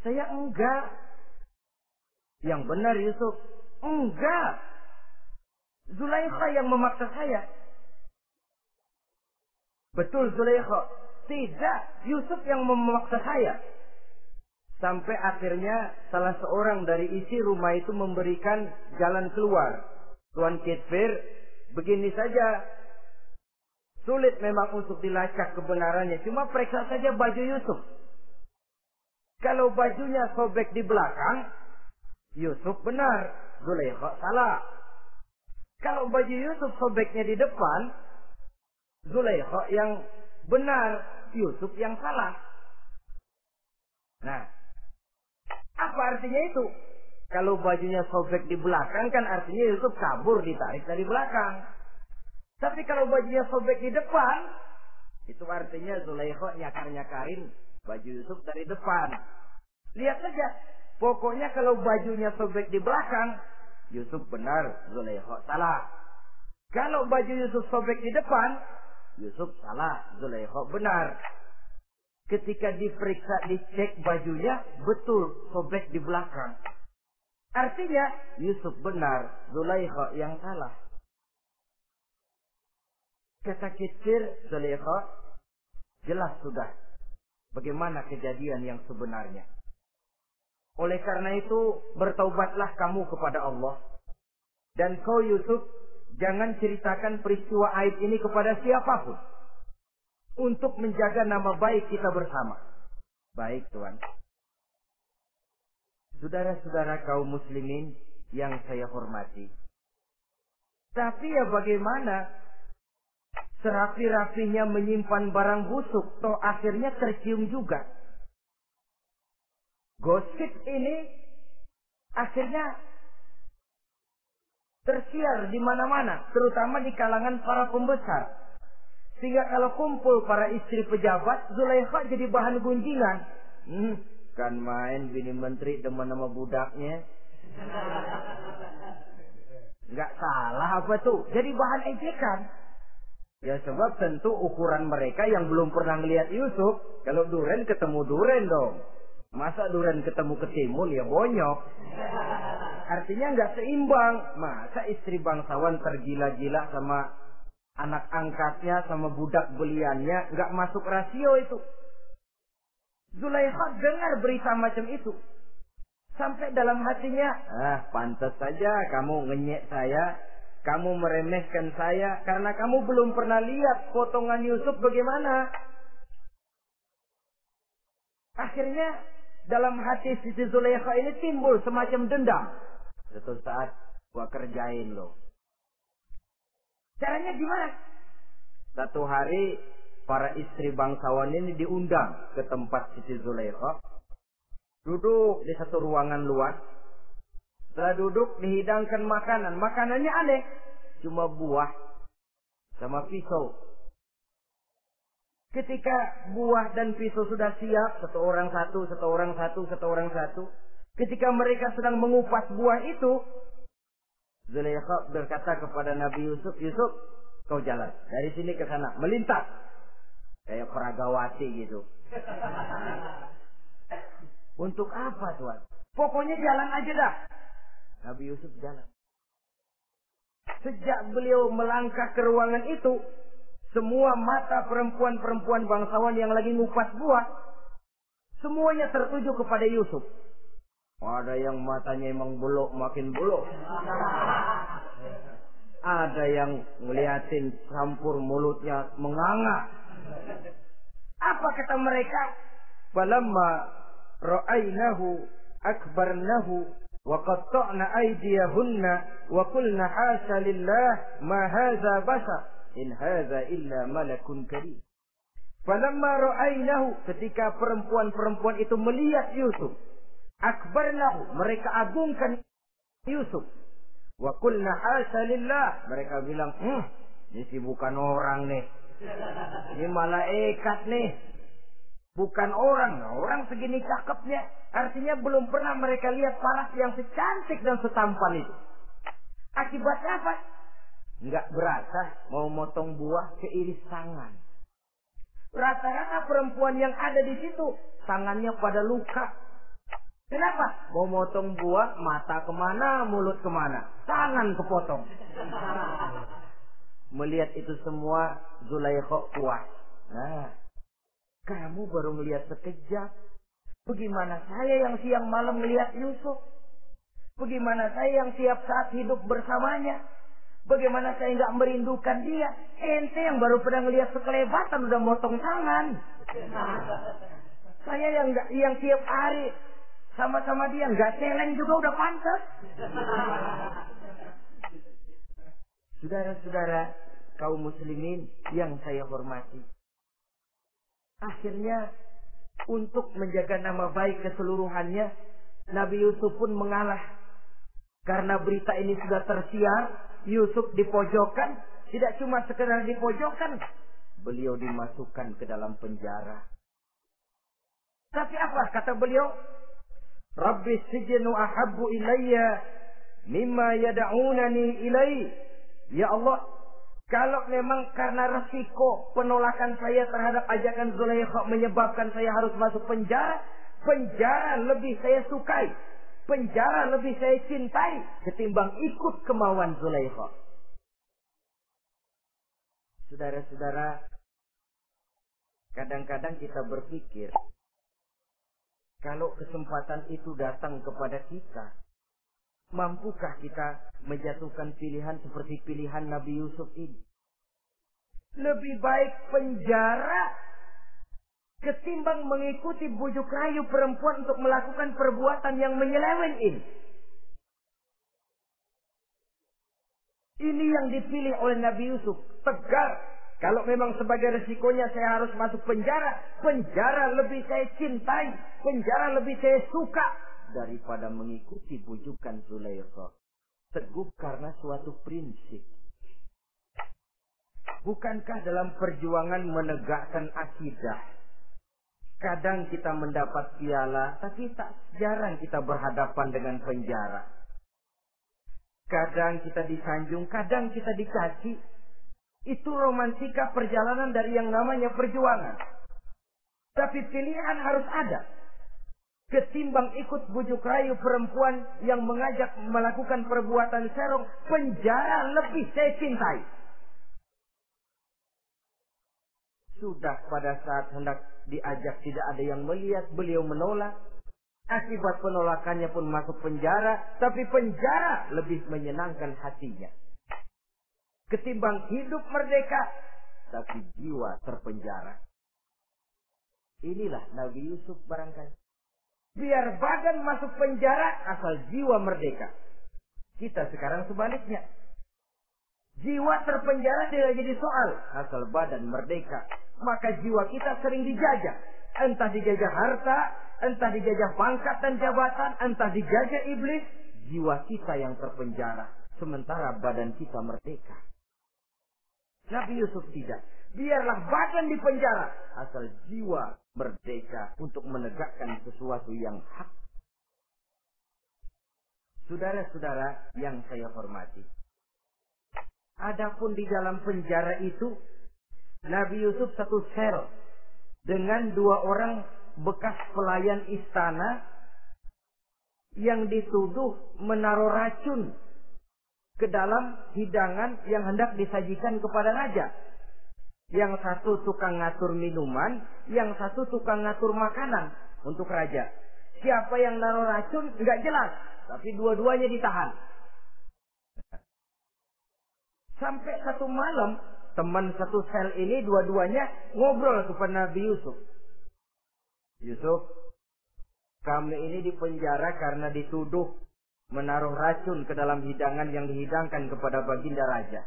Saya enggak. Yang benar Yusuf, enggak. Zulaikha yang memaksa saya. Betul Zulaikha. Tidak, Yusuf yang memaksa saya. Sampai akhirnya salah seorang dari isi rumah itu memberikan jalan keluar. Tuan Kitfir, begini saja. Sulit memang untuk dilacak kebenarannya. Cuma periksa saja baju Yusuf. Kalau bajunya sobek di belakang, Yusuf benar. Zulaikha salah. Kalau baju Yusuf sobeknya di depan, Zulaikha yang benar, Yusuf yang salah. Nah, apa artinya itu? Kalau bajunya sobek di belakang kan artinya Yusuf kabur ditarik dari belakang. Tapi kalau bajunya sobek di depan, itu artinya Zulaikha nyakar-nyakarin baju Yusuf dari depan. Lihat saja, pokoknya kalau bajunya sobek di belakang, Yusuf benar, Zulaikha salah. Kalau baju Yusuf sobek di depan, Yusuf salah, Zulaikha benar. Ketika diperiksa, dicek bajunya, betul sobek di belakang. Artinya, Yusuf benar, Zulaikha yang salah. Kata kecil Zulaikha, jelas sudah bagaimana kejadian yang sebenarnya. Oleh karena itu, bertaubatlah kamu kepada Allah. Dan kau Yusuf, jangan ceritakan peristiwa aib ini kepada siapa pun untuk menjaga nama baik kita bersama. Baik Tuhan. Saudara-saudara kaum muslimin yang saya hormati. Tapi ya bagaimana serapi-rapinya menyimpan barang busuk, toh akhirnya tercium juga. Gosip ini akhirnya tersiar di mana-mana, terutama di kalangan para pembesar. Sehingga kalau kumpul para istri pejabat, Zulaikha jadi bahan gunjingan. Hmm, kan main bini menteri demen nama budaknya. Nggak salah apa tuh. Jadi bahan ejekan. Ya sebab tentu ukuran mereka yang belum pernah melihat Yusuf. Kalau duren ketemu duren dong. Masa duren ketemu ketimun ya bonyok. Artinya nggak seimbang. Masa istri bangsawan tergila-gila sama anak angkatnya sama budak beliannya nggak masuk rasio itu. Zulaikha dengar berita macam itu. Sampai dalam hatinya, ah pantas saja kamu ngenyek saya, kamu meremehkan saya karena kamu belum pernah lihat potongan Yusuf bagaimana. Akhirnya dalam hati Siti Zulaikha ini timbul semacam dendam. Suatu saat gua kerjain loh. Caranya gimana? Satu hari para istri bangsawan ini diundang ke tempat Siti Zulaikha. Duduk di satu ruangan luar. Setelah duduk dihidangkan makanan. Makanannya aneh. Cuma buah sama pisau. Ketika buah dan pisau sudah siap, satu orang satu, satu orang satu, satu orang satu. Ketika mereka sedang mengupas buah itu, Zulaikha berkata kepada Nabi Yusuf, Yusuf, kau jalan dari sini ke sana, melintas. Kayak peragawati gitu. Untuk apa Tuhan? Pokoknya jalan aja dah. Nabi Yusuf jalan. Sejak beliau melangkah ke ruangan itu, semua mata perempuan-perempuan bangsawan yang lagi ngupas buah, semuanya tertuju kepada Yusuf. Ada yang matanya emang buluk makin buluk. Ada yang ngeliatin campur mulutnya menganga. Apa kata mereka? Falamma ra'ainahu akbarnahu wa qatta'na aydiyahunna wa qulna hasha ma hadza bashar in hadza illa malakun karim. Falamma ra'ainahu ketika perempuan-perempuan itu melihat Yusuf Akbarnahu. Mereka agungkan Yusuf. Wa kulna lillah. Mereka bilang, hmm, ini sih bukan orang nih. Ini malaikat nih. Bukan orang. Nah, orang segini cakepnya. Artinya belum pernah mereka lihat paras yang secantik dan setampan itu. Akibatnya apa? Enggak berasa mau motong buah keiris tangan. Rata-rata perempuan yang ada di situ tangannya pada luka. Kenapa? Mau motong buah, mata ke mana, mulut ke mana, tangan kepotong. Melihat itu semua, Zulaikha puas. Nah, kamu baru melihat sekejap. Bagaimana saya yang siang malam melihat Yusuf? Bagaimana saya yang tiap saat hidup bersamanya? Bagaimana saya nggak merindukan dia? Ente yang baru pernah melihat sekelebatan udah motong tangan. saya yang nggak yang tiap hari sama-sama dia nggak celeng juga udah pantas. Saudara-saudara kaum muslimin yang saya hormati. Akhirnya untuk menjaga nama baik keseluruhannya Nabi Yusuf pun mengalah karena berita ini sudah tersiar Yusuf dipojokkan, tidak cuma sekedar dipojokkan, beliau dimasukkan ke dalam penjara. Tapi apa kata beliau? Rabbi sijnu ahabbu ilayya mimma yad'unani ilai. Ya Allah, kalau memang karena resiko penolakan saya terhadap ajakan Zulaikha menyebabkan saya harus masuk penjara, penjara lebih saya sukai penjara lebih saya cintai ketimbang ikut kemauan Zulaikha. Saudara-saudara, kadang-kadang kita berpikir, kalau kesempatan itu datang kepada kita, mampukah kita menjatuhkan pilihan seperti pilihan Nabi Yusuf ini? Lebih baik penjara ketimbang mengikuti bujuk rayu perempuan untuk melakukan perbuatan yang menyeleweng ini. Ini yang dipilih oleh Nabi Yusuf. Tegar. Kalau memang sebagai resikonya saya harus masuk penjara. Penjara lebih saya cintai. Penjara lebih saya suka. Daripada mengikuti bujukan Zulaikha. Teguh karena suatu prinsip. Bukankah dalam perjuangan menegakkan akidah Kadang kita mendapat piala, tapi tak jarang kita berhadapan dengan penjara. Kadang kita disanjung, kadang kita dicaci. Itu romantika perjalanan dari yang namanya perjuangan. Tapi pilihan harus ada. Ketimbang ikut bujuk rayu perempuan yang mengajak melakukan perbuatan serong, penjara lebih saya cintai. Sudah pada saat hendak diajak tidak ada yang melihat, beliau menolak. Akibat penolakannya pun masuk penjara, tapi penjara lebih menyenangkan hatinya. Ketimbang hidup merdeka, tapi jiwa terpenjara. Inilah Nabi Yusuf barangkali. Biar badan masuk penjara, asal jiwa merdeka. Kita sekarang sebaliknya. Jiwa terpenjara tidak jadi soal, asal badan merdeka maka jiwa kita sering dijajah. Entah dijajah harta, entah dijajah pangkat dan jabatan, entah dijajah iblis, jiwa kita yang terpenjara. Sementara badan kita merdeka. Nabi Yusuf tidak. Biarlah badan di penjara. Asal jiwa merdeka untuk menegakkan sesuatu yang hak. Saudara-saudara yang saya hormati. Adapun di dalam penjara itu Nabi Yusuf satu sel dengan dua orang bekas pelayan istana yang dituduh menaruh racun ke dalam hidangan yang hendak disajikan kepada raja. Yang satu tukang ngatur minuman, yang satu tukang ngatur makanan untuk raja. Siapa yang naruh racun nggak jelas, tapi dua-duanya ditahan. Sampai satu malam teman satu sel ini dua-duanya ngobrol kepada Nabi Yusuf. Yusuf, kami ini dipenjara karena dituduh menaruh racun ke dalam hidangan yang dihidangkan kepada baginda raja.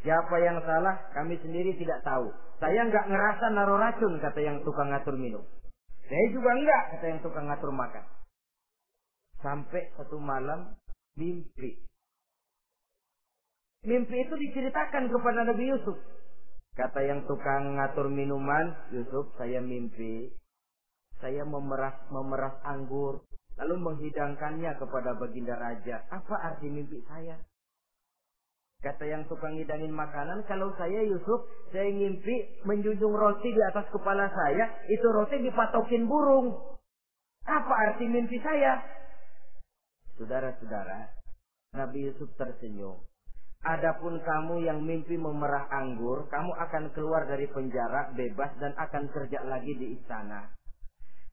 Siapa yang salah, kami sendiri tidak tahu. Saya nggak ngerasa naruh racun, kata yang tukang ngatur minum. Saya juga enggak, kata yang tukang ngatur makan. Sampai satu malam mimpi. Mimpi itu diceritakan kepada Nabi Yusuf. Kata yang tukang ngatur minuman, Yusuf, saya mimpi. Saya memeras memeras anggur, lalu menghidangkannya kepada baginda raja. Apa arti mimpi saya? Kata yang tukang hidangin makanan, kalau saya Yusuf, saya ngimpi menjunjung roti di atas kepala saya, itu roti dipatokin burung. Apa arti mimpi saya? Saudara-saudara, Nabi Yusuf tersenyum. Adapun kamu yang mimpi memerah anggur, kamu akan keluar dari penjara bebas dan akan kerja lagi di istana.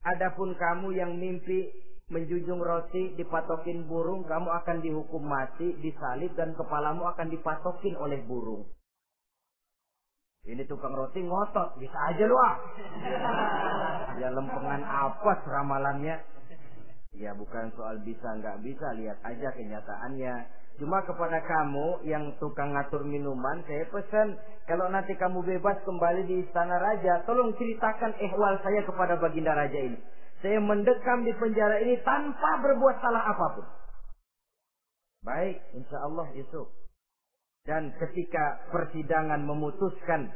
Adapun kamu yang mimpi menjunjung roti dipatokin burung, kamu akan dihukum mati, disalib dan kepalamu akan dipatokin oleh burung. Ini tukang roti ngotot, bisa aja lu ah. Ya lempengan apa ramalannya? Ya bukan soal bisa nggak bisa, lihat aja kenyataannya. Cuma kepada kamu yang tukang ngatur minuman, saya pesan kalau nanti kamu bebas kembali di istana raja, tolong ceritakan ehwal saya kepada baginda raja ini. Saya mendekam di penjara ini tanpa berbuat salah apa pun. Baik, insya Allah Yusuf. Dan ketika persidangan memutuskan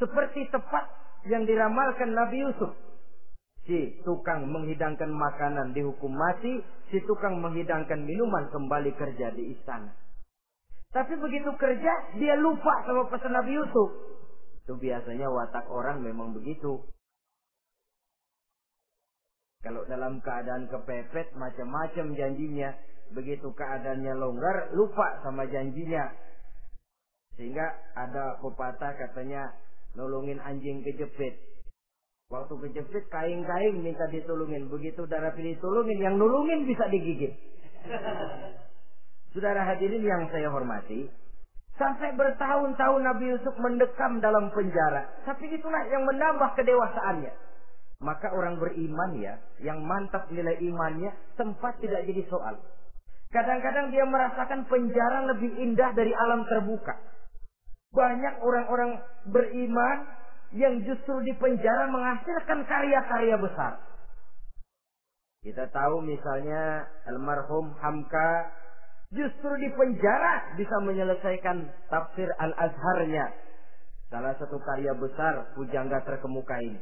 seperti tepat yang diramalkan Nabi Yusuf, Si tukang menghidangkan makanan dihukum mati, si tukang menghidangkan minuman kembali kerja di istana. Tapi begitu kerja, dia lupa sama pesan Nabi Yusuf. Itu biasanya watak orang memang begitu. Kalau dalam keadaan kepepet, macam-macam janjinya. Begitu keadaannya longgar, lupa sama janjinya. Sehingga ada pepatah katanya, nolongin anjing kejepit Waktu kejepit kain-kain minta ditolongin. Begitu darah pilih tolongin, yang nulungin bisa digigit. Saudara hadirin yang saya hormati, sampai bertahun-tahun Nabi Yusuf mendekam dalam penjara. Tapi itulah yang menambah kedewasaannya. Maka orang beriman ya, yang mantap nilai imannya, tempat tidak jadi soal. Kadang-kadang dia merasakan penjara lebih indah dari alam terbuka. Banyak orang-orang beriman yang justru di penjara menghasilkan karya-karya besar. Kita tahu misalnya almarhum Hamka justru di penjara bisa menyelesaikan tafsir Al-Azharnya. Salah satu karya besar pujangga terkemuka ini.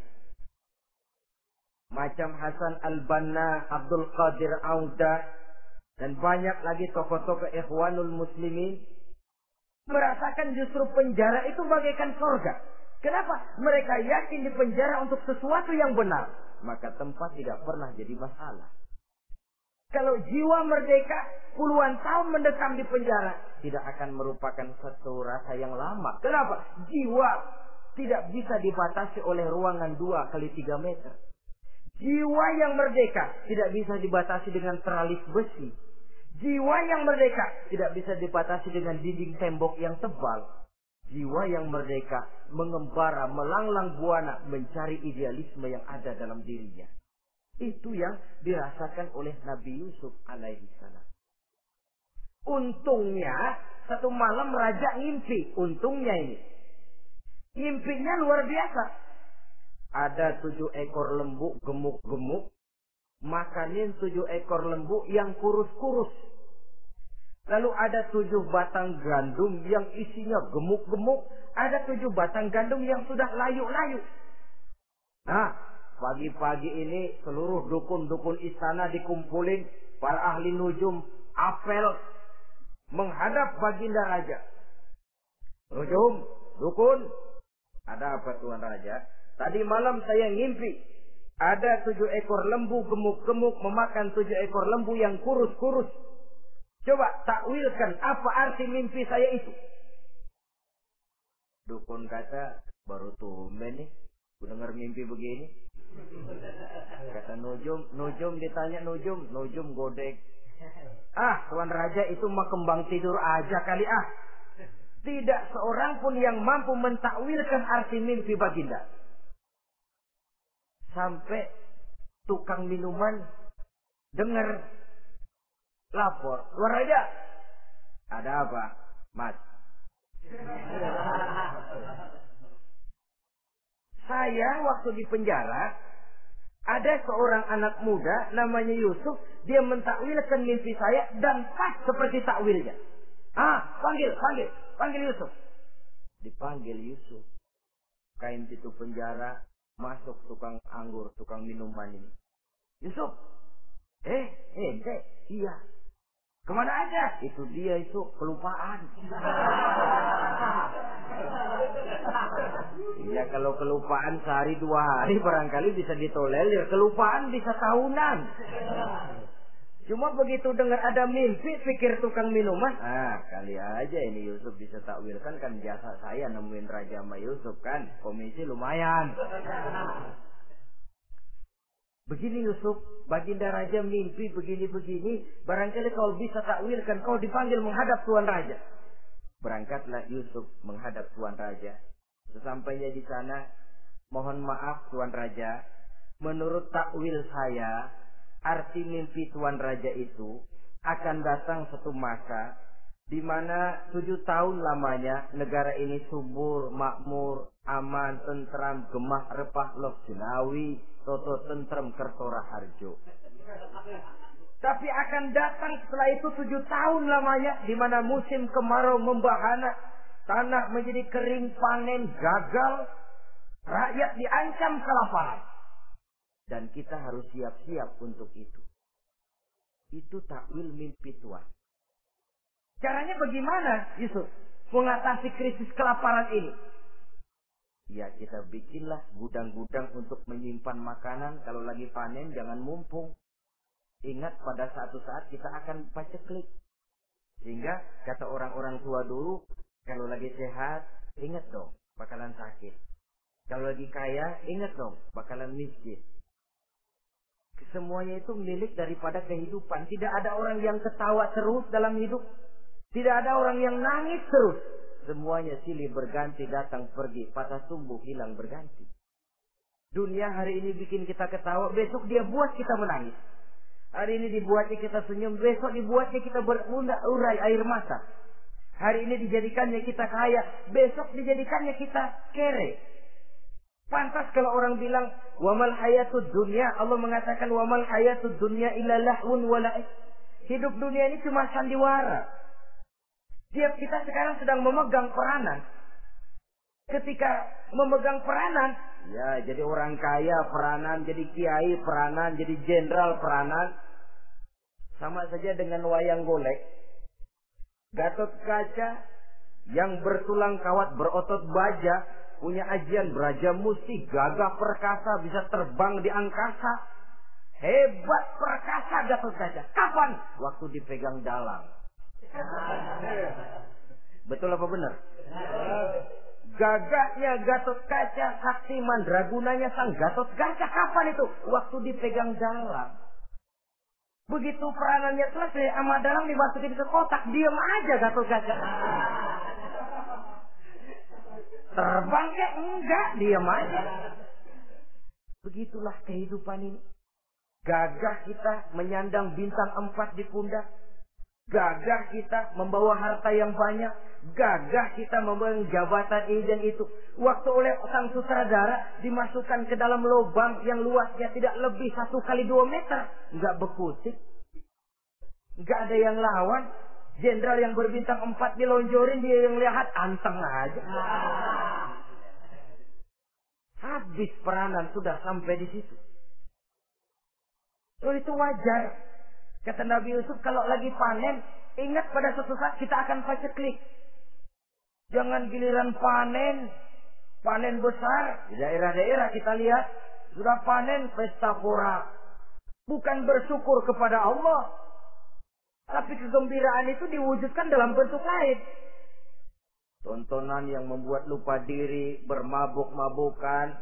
Macam Hasan Al-Banna, Abdul Qadir Auda, dan banyak lagi tokoh-tokoh ikhwanul muslimin merasakan justru penjara itu bagaikan surga. Kenapa? Mereka yakin di penjara untuk sesuatu yang benar. Maka tempat tidak pernah jadi masalah. Kalau jiwa merdeka puluhan tahun mendekam di penjara. Tidak akan merupakan satu rasa yang lama. Kenapa? Jiwa tidak bisa dibatasi oleh ruangan dua kali tiga meter. Jiwa yang merdeka tidak bisa dibatasi dengan teralis besi. Jiwa yang merdeka tidak bisa dibatasi dengan dinding tembok yang tebal. Jiwa yang merdeka mengembara, melanglang buana mencari idealisme yang ada dalam dirinya. Itu yang dirasakan oleh Nabi Yusuf alaihi salam. Untungnya satu malam raja ngimpi. Untungnya ini. Ngimpinya luar biasa. Ada tujuh ekor lembu gemuk-gemuk. Makanin tujuh ekor lembu yang kurus-kurus. Lalu ada tujuh batang gandum yang isinya gemuk-gemuk. Ada tujuh batang gandum yang sudah layu-layu. Nah, pagi-pagi ini seluruh dukun-dukun istana dikumpulin. Para ahli nujum apel menghadap baginda raja. Nujum, dukun, ada apa Tuan Raja? Tadi malam saya ngimpi. Ada tujuh ekor lembu gemuk-gemuk memakan tujuh ekor lembu yang kurus-kurus. Coba takwilkan apa arti mimpi saya itu. Dukun kata, baru tumben nih. Gue mimpi begini. Kata Nujum, Nujum ditanya Nujum, Nujum godek. Ah, Tuan Raja itu mah kembang tidur aja kali ah. Tidak seorang pun yang mampu mentakwilkan arti mimpi baginda. Sampai tukang minuman dengar lapor. Luar aja. Ada apa? Mas. Saya waktu di penjara Ada seorang anak muda namanya Yusuf, dia mentakwilkan mimpi saya dan pas seperti takwilnya. Ah, panggil, panggil, panggil Yusuf. Dipanggil Yusuf. Kain pintu penjara, masuk tukang anggur, tukang minuman ini. Yusuf, eh, eh, eh, iya. Ke mana aja? Itu dia itu kelupaan. Iya kalau kelupaan sehari dua hari barangkali bisa ditolerir. Kelupaan bisa tahunan. Cuma begitu dengar ada mimpi, pikir tukang minuman. Ah, kali aja ini Yusuf bisa takwilkan kan jasa saya nemuin Raja Yusuf kan. Komisi lumayan. Begini Yusuf, baginda raja mimpi begini-begini. Barangkali kau bisa takwilkan, kau dipanggil menghadap Tuan Raja. Berangkatlah Yusuf menghadap Tuan Raja. Sesampainya di sana, mohon maaf Tuan Raja, menurut takwil saya, arti mimpi Tuan Raja itu akan datang satu masa di mana tujuh tahun lamanya negara ini subur, makmur, aman, tentram, gemah, repah, lok, jenawi, toto, tentram, kertora, harjo. Tapi akan datang setelah itu tujuh tahun lamanya di mana musim kemarau membahana, tanah menjadi kering panen gagal, rakyat diancam kelaparan. Dan kita harus siap-siap untuk itu. Itu takwil mimpi Tuhan. Caranya bagaimana Yusuf mengatasi krisis kelaparan ini? Ya kita bikinlah gudang-gudang untuk menyimpan makanan kalau lagi panen jangan mumpung. Ingat pada satu saat kita akan paceklik. Sehingga kata orang-orang tua dulu, kalau lagi sehat, ingat dong, bakalan sakit. Kalau lagi kaya, ingat dong, bakalan miskin. Semuanya itu milik daripada kehidupan. Tidak ada orang yang ketawa terus dalam hidup. Tidak ada orang yang nangis terus. Semuanya silih berganti datang pergi. Patah tumbuh hilang berganti. Dunia hari ini bikin kita ketawa. Besok dia buat kita menangis. Hari ini dibuatnya kita senyum, besok dibuatnya kita berunda urai air mata. Hari ini dijadikannya kita kaya, besok dijadikannya kita kere. Pantas kalau orang bilang wamal hayatud dunia, Allah mengatakan wamal hayatud dunia illa lahun wala'ib. Hidup dunia ini cuma sandiwara. Tiap kita sekarang sedang memegang peranan. Ketika memegang peranan, ya jadi orang kaya peranan, jadi kiai peranan, jadi jenderal peranan, sama saja dengan wayang golek. Gatot kaca yang bertulang kawat berotot baja punya ajian beraja musti gagah perkasa bisa terbang di angkasa. Hebat perkasa Gatot kaca. Kapan? Waktu dipegang dalang betul apa benar gagahnya Gatot kaca sakti mandragunanya sang Gatot kaca kapan itu waktu dipegang dalang Begitu peranannya selesai, sama dalam dimasukin ke kotak, diam aja Gatot Kaca. Terbang ya enggak, diam aja. Begitulah kehidupan ini. Gagah kita menyandang bintang empat di pundak. Gagah kita membawa harta yang banyak. Gagah kita membawa jabatan ini dan itu. Waktu oleh sang sutradara dimasukkan ke dalam lubang yang luasnya tidak lebih satu kali dua meter. Enggak bekutik. Enggak ada yang lawan. Jenderal yang berbintang empat dilonjorin dia yang lihat anteng aja. Habis peranan sudah sampai di situ. Oh itu wajar. Kata Nabi Yusuf, kalau lagi panen, ingat pada suatu saat kita akan paceklik. Jangan giliran panen, panen besar. Di daerah-daerah kita lihat, sudah panen pesta pora. Bukan bersyukur kepada Allah. Tapi kegembiraan itu diwujudkan dalam bentuk lain. Tontonan yang membuat lupa diri, bermabuk-mabukan,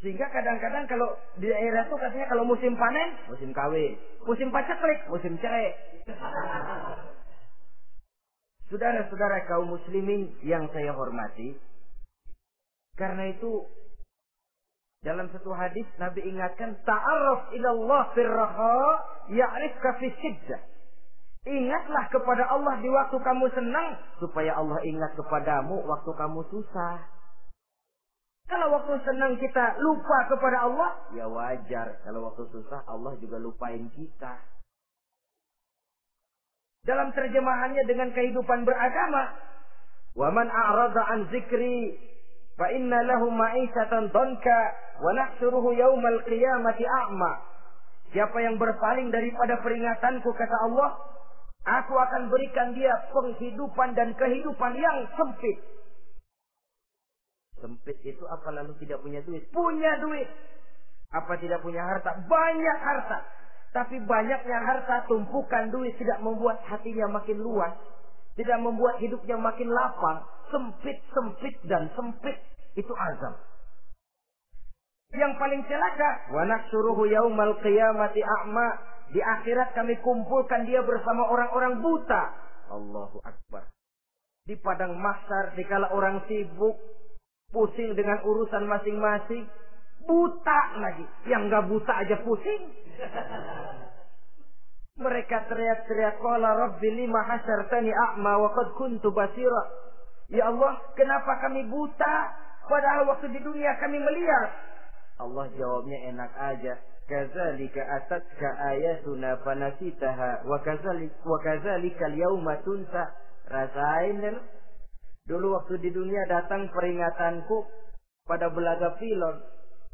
sehingga kadang-kadang kalau di daerah itu katanya kalau musim panen, musim kawin. Musim paceklik, musim cerai. Saudara-saudara kaum muslimin yang saya hormati. Karena itu dalam satu hadis Nabi ingatkan ta'arraf ilallah firraha ya'rifka fi syiddah. Ingatlah kepada Allah di waktu kamu senang supaya Allah ingat kepadamu waktu kamu susah. Kalau waktu senang kita lupa kepada Allah, ya wajar. Kalau waktu susah Allah juga lupain kita. Dalam terjemahannya dengan kehidupan beragama, "Wa man a'rada an zikri fa inna lahu ma'isatan dhanka wa nahsyuruhu yaumal qiyamati a'ma." Siapa yang berpaling daripada peringatanku kata Allah, aku akan berikan dia penghidupan dan kehidupan yang sempit. Sempit itu apa lalu tidak punya duit? Punya duit. Apa tidak punya harta? Banyak harta. Tapi banyaknya harta, tumpukan duit tidak membuat hatinya makin luas. Tidak membuat hidupnya makin lapang. Sempit, sempit, dan sempit. Itu azam. Yang paling celaka. Wa suruhu yaumal qiyamati a'ma. Di akhirat kami kumpulkan dia bersama orang-orang buta. Allahu Akbar. Di padang mahsyar, dikala orang sibuk, pusing dengan urusan masing-masing, buta lagi. Yang nggak buta aja pusing. Mereka teriak-teriak, "Qala Rabbi lima hasyartani a'ma wa qad kuntu basira." Ya Allah, kenapa kami buta padahal waktu di dunia kami melihat? Allah jawabnya enak aja. Kazalika atatka ayatuna fanasitaha wa kazalika wa kazalika al-yauma tunsa. Rasain Dulu waktu di dunia datang peringatanku pada belaga pilon.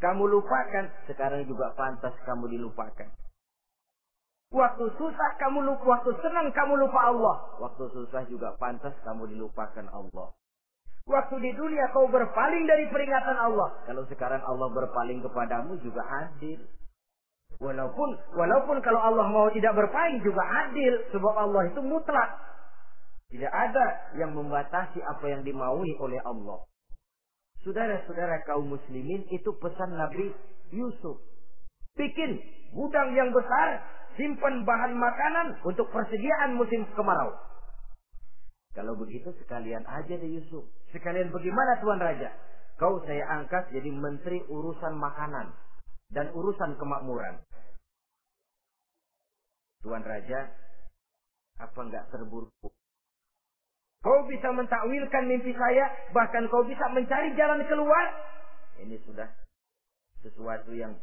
Kamu lupakan, sekarang juga pantas kamu dilupakan. Waktu susah kamu lupa, waktu senang kamu lupa Allah. Waktu susah juga pantas kamu dilupakan Allah. Waktu di dunia kau berpaling dari peringatan Allah. Kalau sekarang Allah berpaling kepadamu juga adil. Walaupun walaupun kalau Allah mau tidak berpaling juga adil. Sebab Allah itu mutlak. Tidak ada yang membatasi apa yang dimaui oleh Allah. Saudara-saudara kaum muslimin itu pesan Nabi Yusuf. Bikin gudang yang besar, simpan bahan makanan untuk persediaan musim kemarau. Kalau begitu sekalian aja deh Yusuf. Sekalian bagaimana Tuan Raja? Kau saya angkat jadi menteri urusan makanan dan urusan kemakmuran. Tuan Raja, apa enggak terburu Kau bisa mentakwilkan mimpi saya, bahkan kau bisa mencari jalan keluar. Ini sudah sesuatu yang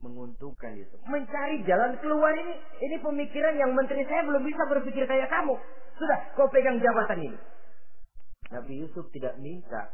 menguntungkan itu. Mencari jalan keluar ini, ini pemikiran yang menteri saya belum bisa berpikir kayak kamu. Sudah, kau pegang jabatan ini. Nabi Yusuf tidak minta